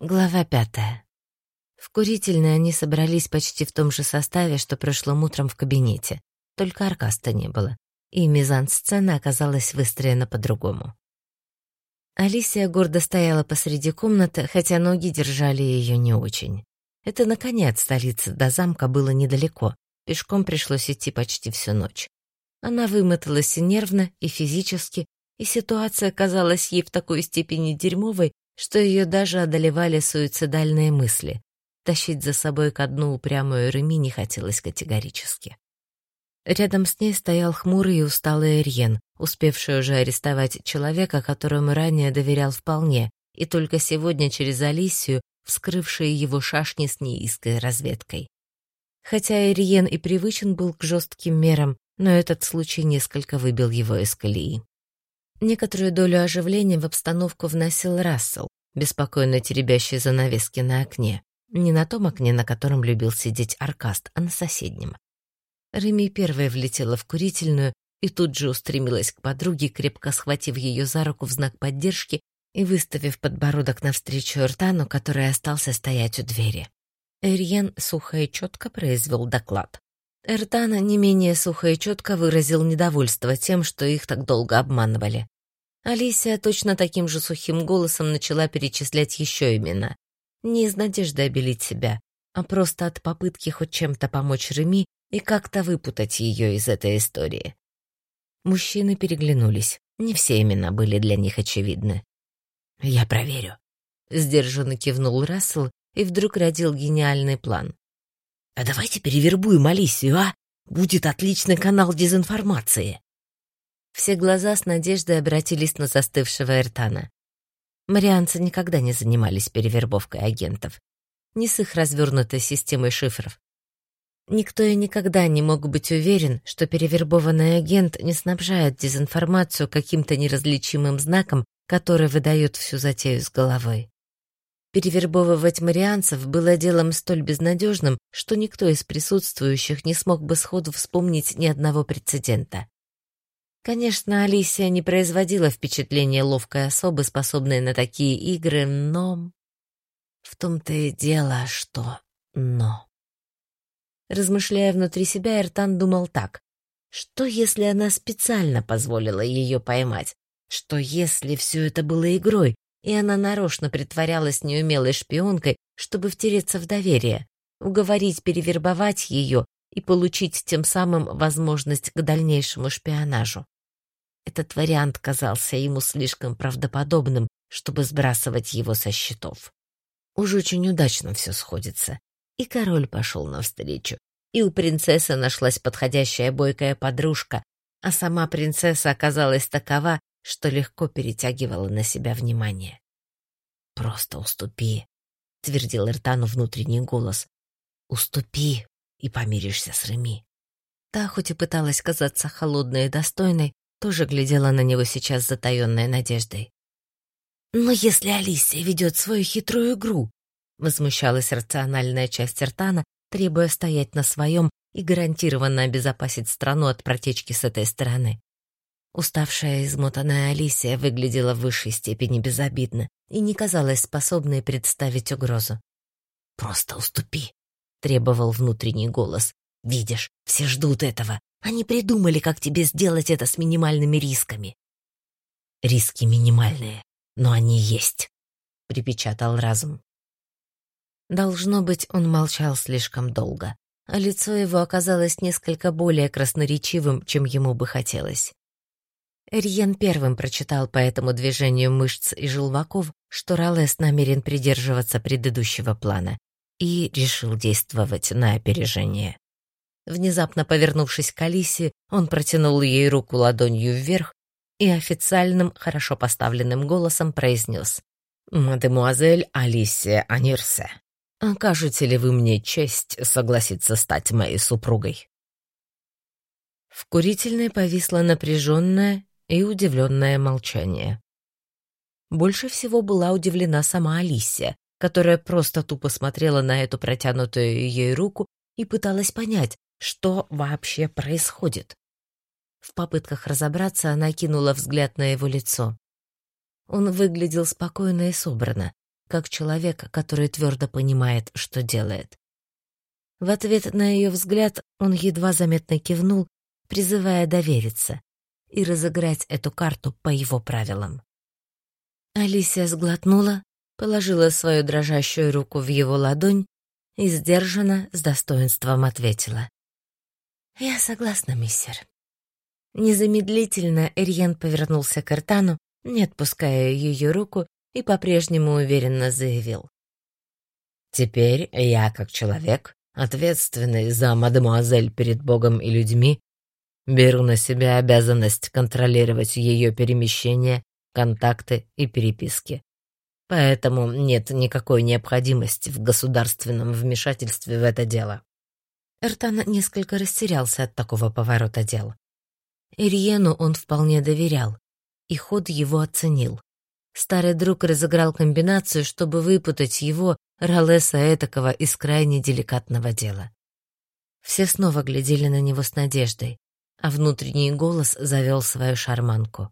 Глава пятая. В курительной они собрались почти в том же составе, что прошлым утром в кабинете, только Аркаста не было, и мизансцена оказалась выстроена по-другому. Алисия гордо стояла посреди комнаты, хотя ноги держали ее не очень. Это, наконец, столица до замка было недалеко, пешком пришлось идти почти всю ночь. Она вымоталась и нервно, и физически, и ситуация казалась ей в такой степени дерьмовой, что ее даже одолевали суицидальные мысли. Тащить за собой ко дну упрямую Реми не хотелось категорически. Рядом с ней стоял хмурый и усталый Эрьен, успевший уже арестовать человека, которому ранее доверял вполне, и только сегодня через Алисию вскрывший его шашни с неиской разведкой. Хотя Эриен и привычен был к жестким мерам, но этот случай несколько выбил его из колеи. Некоторую долю оживления в обстановку вносил Рассел, беспокойно теребящий занавески на окне. Не на том окне, на котором любил сидеть Аркаст, а на соседнем. Реми первая влетела в курительную и тут же устремилась к подруге, крепко схватив ее за руку в знак поддержки и выставив подбородок навстречу Эртану, который остался стоять у двери. Эрьен сухо и четко произвел доклад. Эртана не менее сухо и четко выразил недовольство тем, что их так долго обманывали. Алисия точно таким же сухим голосом начала перечислять еще имена. Не из надежды обелить себя, а просто от попытки хоть чем-то помочь Реми и как-то выпутать ее из этой истории. Мужчины переглянулись. Не все имена были для них очевидны. «Я проверю», — сдержанно кивнул Рассел и вдруг родил гениальный план. А давайте перевербуем Алисию, а? Будет отличный канал дезинформации. Все глаза с надеждой обратились на застывшего Эртана. Марианцы никогда не занимались перевербовкой агентов. Не с их развернутой системой шифров. Никто и никогда не мог быть уверен, что перевербованный агент не снабжает дезинформацию каким-то неразличимым знаком, который выдает всю затею с головой. Перевербовывать марианцев было делом столь безнадежным, что никто из присутствующих не смог бы сходу вспомнить ни одного прецедента. Конечно, Алисия не производила впечатления ловкой особы, способной на такие игры, но... В том-то и дело, что «но». Размышляя внутри себя, Эртан думал так. Что, если она специально позволила ее поймать? Что, если все это было игрой, и она нарочно притворялась неумелой шпионкой, чтобы втереться в доверие, уговорить перевербовать ее и получить тем самым возможность к дальнейшему шпионажу. Этот вариант казался ему слишком правдоподобным, чтобы сбрасывать его со счетов. Уж очень удачно все сходится. И король пошел навстречу, и у принцессы нашлась подходящая бойкая подружка, а сама принцесса оказалась такова, что легко перетягивало на себя внимание. «Просто уступи», — твердил Эртану внутренний голос. «Уступи, и помиришься с Реми». Та, хоть и пыталась казаться холодной и достойной, тоже глядела на него сейчас с затаённой надеждой. «Но если Алисия ведет свою хитрую игру», — возмущалась рациональная часть Эртана, требуя стоять на своем и гарантированно обезопасить страну от протечки с этой стороны. Уставшая и измотанная Алисия выглядела в высшей степени безобидно и не казалась способной представить угрозу. «Просто уступи», — требовал внутренний голос. «Видишь, все ждут этого. Они придумали, как тебе сделать это с минимальными рисками». «Риски минимальные, но они есть», — припечатал разум. Должно быть, он молчал слишком долго, а лицо его оказалось несколько более красноречивым, чем ему бы хотелось. Эрьен первым прочитал по этому движению мышц и желваков, что Ралес намерен придерживаться предыдущего плана, и решил действовать на опережение. Внезапно повернувшись к Алисе, он протянул ей руку ладонью вверх и официальным, хорошо поставленным голосом произнес «Мадемуазель Алисия Анирсе, окажете ли вы мне честь согласиться стать моей супругой?» В курительной повисла напряженная и удивленное молчание. Больше всего была удивлена сама Алисия, которая просто тупо смотрела на эту протянутую ей руку и пыталась понять, что вообще происходит. В попытках разобраться она кинула взгляд на его лицо. Он выглядел спокойно и собрано, как человек, который твердо понимает, что делает. В ответ на ее взгляд он едва заметно кивнул, призывая довериться и разыграть эту карту по его правилам. Алисия сглотнула, положила свою дрожащую руку в его ладонь и сдержанно, с достоинством ответила. «Я согласна, миссер». Незамедлительно Эрьен повернулся к Эртану, не отпуская ее руку, и по-прежнему уверенно заявил. «Теперь я, как человек, ответственный за мадемуазель перед Богом и людьми, беру на себя обязанность контролировать ее перемещения, контакты и переписки. Поэтому нет никакой необходимости в государственном вмешательстве в это дело. Эртан несколько растерялся от такого поворота дел. Ирьену он вполне доверял, и ход его оценил. Старый друг разыграл комбинацию, чтобы выпутать его, Ролеса этакого, из крайне деликатного дела. Все снова глядели на него с надеждой, а внутренний голос завел свою шарманку.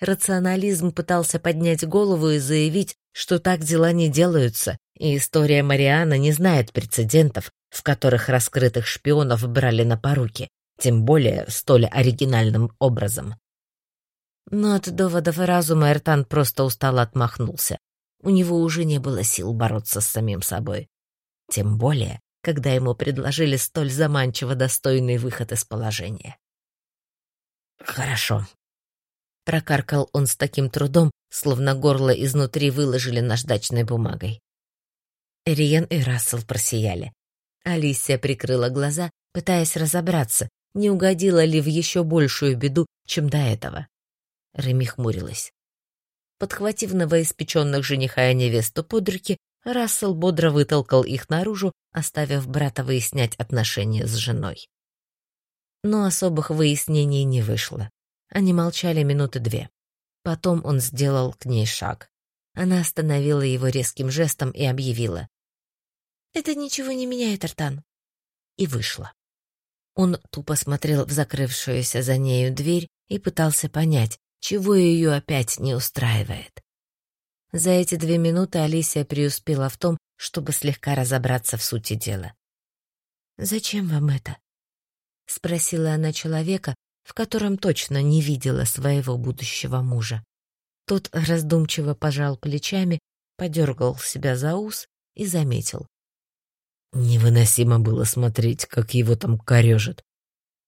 Рационализм пытался поднять голову и заявить, что так дела не делаются, и история Мариана не знает прецедентов, в которых раскрытых шпионов брали на поруки, тем более столь оригинальным образом. Но от доводов разума Эртан просто устало отмахнулся. У него уже не было сил бороться с самим собой. Тем более, когда ему предложили столь заманчиво достойный выход из положения. «Хорошо», Прокаркал он с таким трудом, словно горло изнутри выложили наждачной бумагой. Эриен и Рассел просияли. Алисия прикрыла глаза, пытаясь разобраться, не угодила ли в еще большую беду, чем до этого. Реми хмурилась. Подхватив новоиспеченных жениха и невесту под руки, Рассел бодро вытолкал их наружу, оставив брата выяснять отношения с женой. Но особых выяснений не вышло. Они молчали минуты две. Потом он сделал к ней шаг. Она остановила его резким жестом и объявила. «Это ничего не меняет, Артан». И вышла. Он тупо смотрел в закрывшуюся за нею дверь и пытался понять, чего ее опять не устраивает. За эти две минуты Алисия преуспела в том, чтобы слегка разобраться в сути дела. «Зачем вам это?» — спросила она человека, в котором точно не видела своего будущего мужа. Тот раздумчиво пожал плечами, подергал себя за ус и заметил. Невыносимо было смотреть, как его там корежит.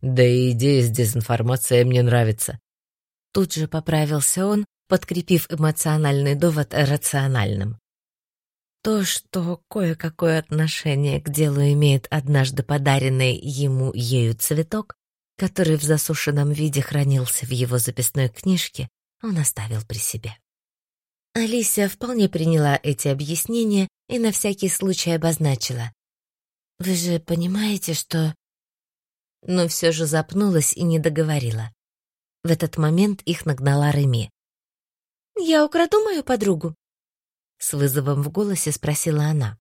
Да и идея с дезинформацией мне нравится. Тут же поправился он, подкрепив эмоциональный довод рациональным. То, что кое-какое отношение к делу имеет однажды подаренный ему ею цветок, который в засушенном виде хранился в его записной книжке, он оставил при себе. Алисия вполне приняла эти объяснения и на всякий случай обозначила. «Вы же понимаете, что...» Но все же запнулась и не договорила. В этот момент их нагнала Реми. «Я украду мою подругу?» С вызовом в голосе спросила она.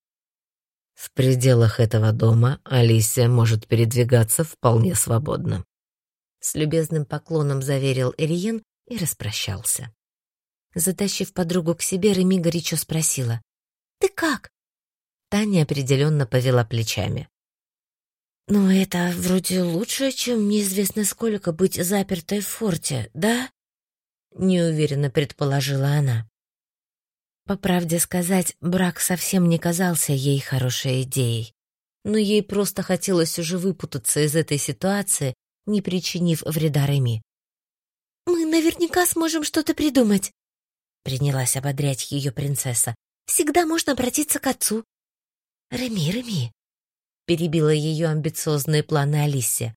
В пределах этого дома Алисия может передвигаться вполне свободно. С любезным поклоном заверил Эриен и распрощался. Затащив подругу к себе, Реми горячо спросила. «Ты как?» Таня определенно повела плечами. «Ну, это вроде лучше, чем неизвестно сколько быть запертой в форте, да?» Неуверенно предположила она. По правде сказать, брак совсем не казался ей хорошей идеей. Но ей просто хотелось уже выпутаться из этой ситуации не причинив вреда Реми. «Мы наверняка сможем что-то придумать», — принялась ободрять ее принцесса. «Всегда можно обратиться к отцу». «Реми, Реми», — перебила ее амбициозные планы Алисия.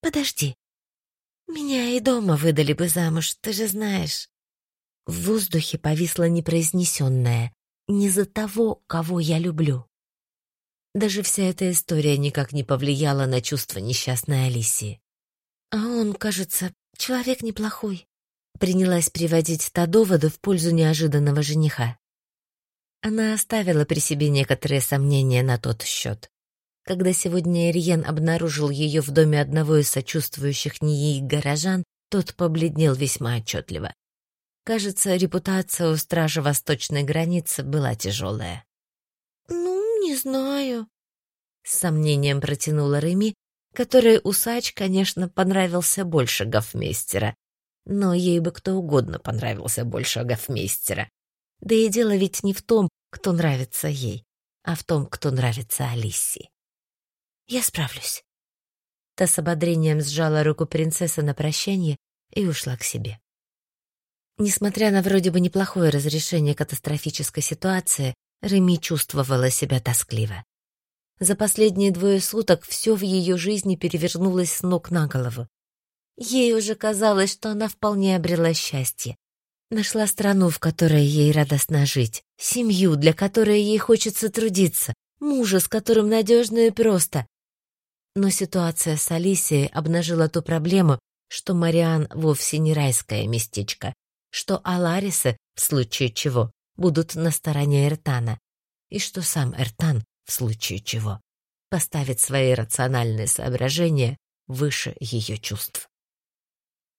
«Подожди. Меня и дома выдали бы замуж, ты же знаешь». В воздухе повисло непроизнесенное «не за того, кого я люблю». Даже вся эта история никак не повлияла на чувства несчастной Алисии. А он, кажется, человек неплохой. Принялась приводить та доводы в пользу неожиданного жениха. Она оставила при себе некоторые сомнения на тот счет. Когда сегодня Ириен обнаружил ее в доме одного из сочувствующих ей горожан, тот побледнел весьма отчетливо. Кажется, репутация у стража восточной границы была тяжелая. «Ну, не знаю», — с сомнением протянула Реми, которой усач, конечно, понравился больше гофмейстера. Но ей бы кто угодно понравился больше гофмейстера. Да и дело ведь не в том, кто нравится ей, а в том, кто нравится Алисе. «Я справлюсь». Та с ободрением сжала руку принцессы на прощание и ушла к себе. Несмотря на вроде бы неплохое разрешение катастрофической ситуации, Реми чувствовала себя тоскливо. За последние двое суток все в ее жизни перевернулось с ног на голову. Ей уже казалось, что она вполне обрела счастье. Нашла страну, в которой ей радостно жить, семью, для которой ей хочется трудиться, мужа, с которым надежно и просто. Но ситуация с Алисией обнажила ту проблему, что Мариан вовсе не райское местечко, что Аларисы, в случае чего, будут на стороне Эртана, и что сам Эртан, в случае чего, поставит свои рациональные соображения выше ее чувств.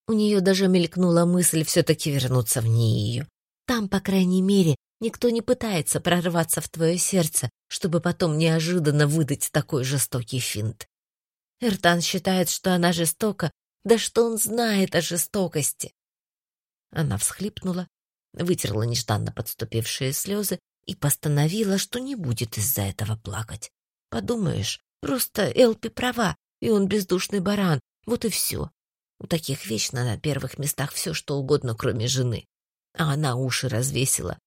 У нее даже мелькнула мысль все-таки вернуться в Нию. Там, по крайней мере, никто не пытается прорваться в твое сердце, чтобы потом неожиданно выдать такой жестокий финт. Эртан считает, что она жестока, да что он знает о жестокости. Она всхлипнула, вытерла нежданно подступившие слезы и постановила, что не будет из-за этого плакать. Подумаешь, просто Элпи права, и он бездушный баран, вот и все. У таких вечно на первых местах все, что угодно, кроме жены. А она уши развесила,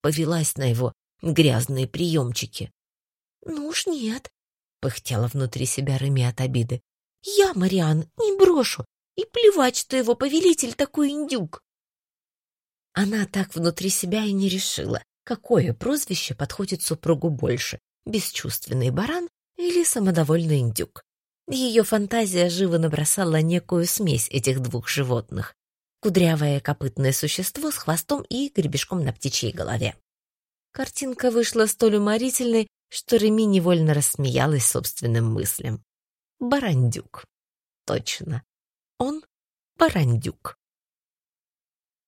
повелась на его грязные приемчики. «Ну уж нет», — пыхтела внутри себя Реми от обиды. «Я, Мариан, не брошу, и плевать, что его повелитель такой индюк». Она так внутри себя и не решила, какое прозвище подходит супругу больше — бесчувственный баран или самодовольный индюк. Ее фантазия живо набросала некую смесь этих двух животных. Кудрявое копытное существо с хвостом и гребешком на птичьей голове. Картинка вышла столь уморительной, что Реми невольно рассмеялась собственным мыслям. Барандюк. Точно. Он барандюк.